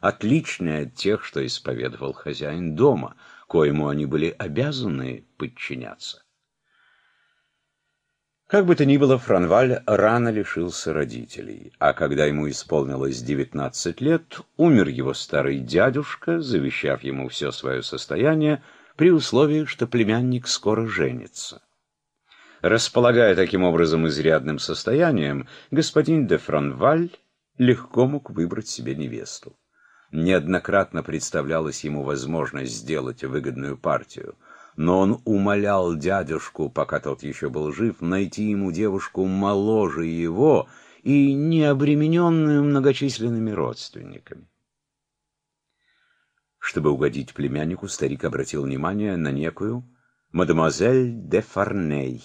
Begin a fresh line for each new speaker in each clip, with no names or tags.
отличные от тех, что исповедовал хозяин дома, коему они были обязаны подчиняться. Как бы то ни было, Франваль рано лишился родителей, а когда ему исполнилось 19 лет, умер его старый дядюшка, завещав ему все свое состояние, при условии, что племянник скоро женится. Располагая таким образом изрядным состоянием, господин де Франваль легко мог выбрать себе невесту. Неоднократно представлялась ему возможность сделать выгодную партию – но он умолял дядюшку, пока тот еще был жив, найти ему девушку моложе его и не обремененную многочисленными родственниками. Чтобы угодить племяннику, старик обратил внимание на некую мадемуазель де Фарней,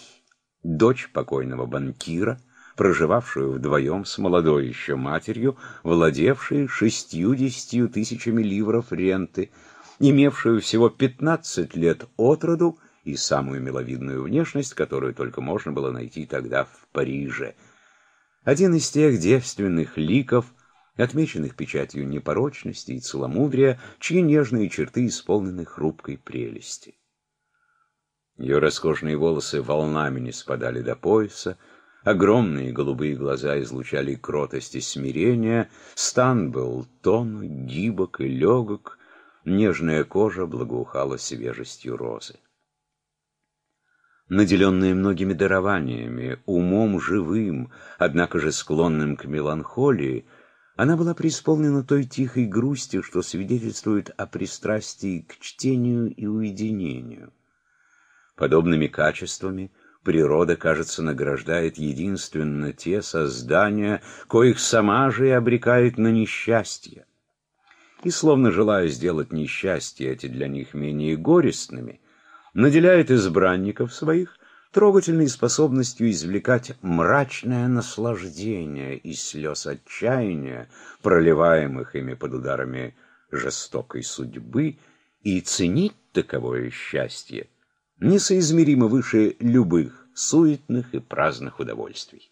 дочь покойного банкира, проживавшую вдвоем с молодой еще матерью, владевшей шестьюдесятью тысячами ливров ренты, имевшую всего 15 лет от роду и самую миловидную внешность, которую только можно было найти тогда в Париже. Один из тех девственных ликов, отмеченных печатью непорочности и целомудрия, чьи нежные черты исполнены хрупкой прелести. Ее роскошные волосы волнами не спадали до пояса, огромные голубые глаза излучали кротость и смирение, стан был тон, гибок и легок, нежная кожа благоухала свежестью розы. Наделенная многими дарованиями, умом живым, однако же склонным к меланхолии, она была преисполнена той тихой грусти, что свидетельствует о пристрастии к чтению и уединению. Подобными качествами природа, кажется, награждает единственно те создания, коих сама же и обрекает на несчастье. И, словно желая сделать несчастья эти для них менее горестными, наделяет избранников своих трогательной способностью извлекать мрачное наслаждение из слез отчаяния, проливаемых ими под ударами жестокой судьбы, и ценить таковое счастье несоизмеримо выше любых суетных и праздных удовольствий.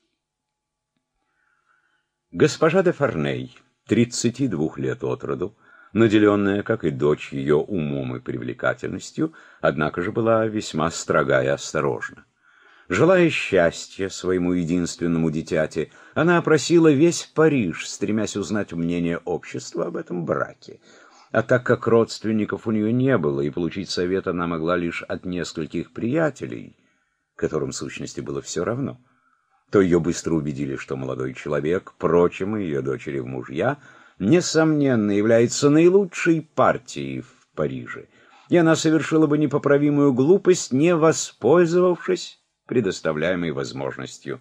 Госпожа де Фарней, 32 лет от роду, наделенная, как и дочь, ее умом и привлекательностью, однако же была весьма строга и осторожна. Желая счастья своему единственному дитяти, она опросила весь Париж, стремясь узнать мнение общества об этом браке. А так как родственников у нее не было, и получить совет она могла лишь от нескольких приятелей, которым в сущности было все равно, то ее быстро убедили, что молодой человек, прочим, и ее дочери в мужья — несомненно, является наилучшей партией в Париже, и она совершила бы непоправимую глупость, не воспользовавшись предоставляемой возможностью.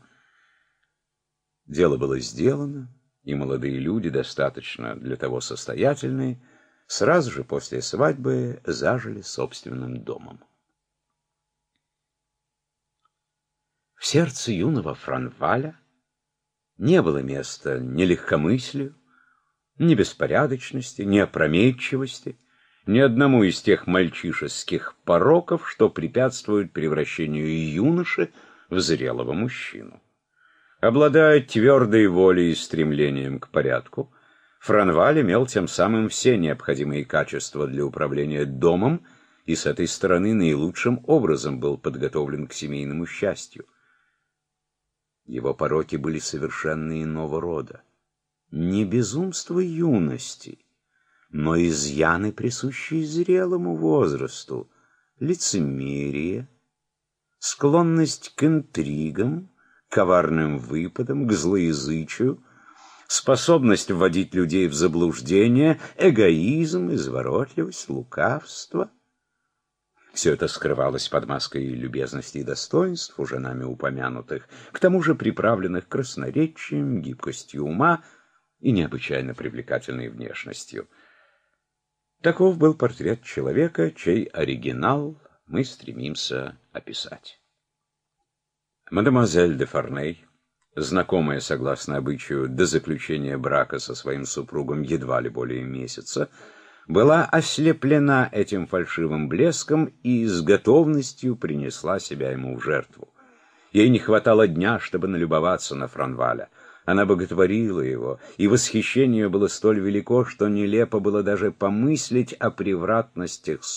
Дело было сделано, и молодые люди, достаточно для того состоятельные, сразу же после свадьбы зажили собственным домом. В сердце юного Франваля не было места ни легкомыслию, ни беспорядочности, ни опрометчивости, ни одному из тех мальчишеских пороков, что препятствуют превращению юноши в зрелого мужчину. Обладая твердой волей и стремлением к порядку, Франваль имел тем самым все необходимые качества для управления домом и с этой стороны наилучшим образом был подготовлен к семейному счастью. Его пороки были совершенно иного рода не безумство юности, но изъяны, присущие зрелому возрасту, лицемерие, склонность к интригам, коварным выпадам, к злоязычию, способность вводить людей в заблуждение, эгоизм, изворотливость, лукавство. Все это скрывалось под маской любезности и достоинств, уже нами упомянутых, к тому же приправленных красноречием, гибкостью ума, и необычайно привлекательной внешностью. Таков был портрет человека, чей оригинал мы стремимся описать. Мадемуазель де Фарней, знакомая, согласно обычаю, до заключения брака со своим супругом едва ли более месяца, была ослеплена этим фальшивым блеском и с готовностью принесла себя ему в жертву. Ей не хватало дня, чтобы налюбоваться на Франваля — Она боготворила его, и восхищение было столь велико, что нелепо было даже помыслить о превратностях судьбы.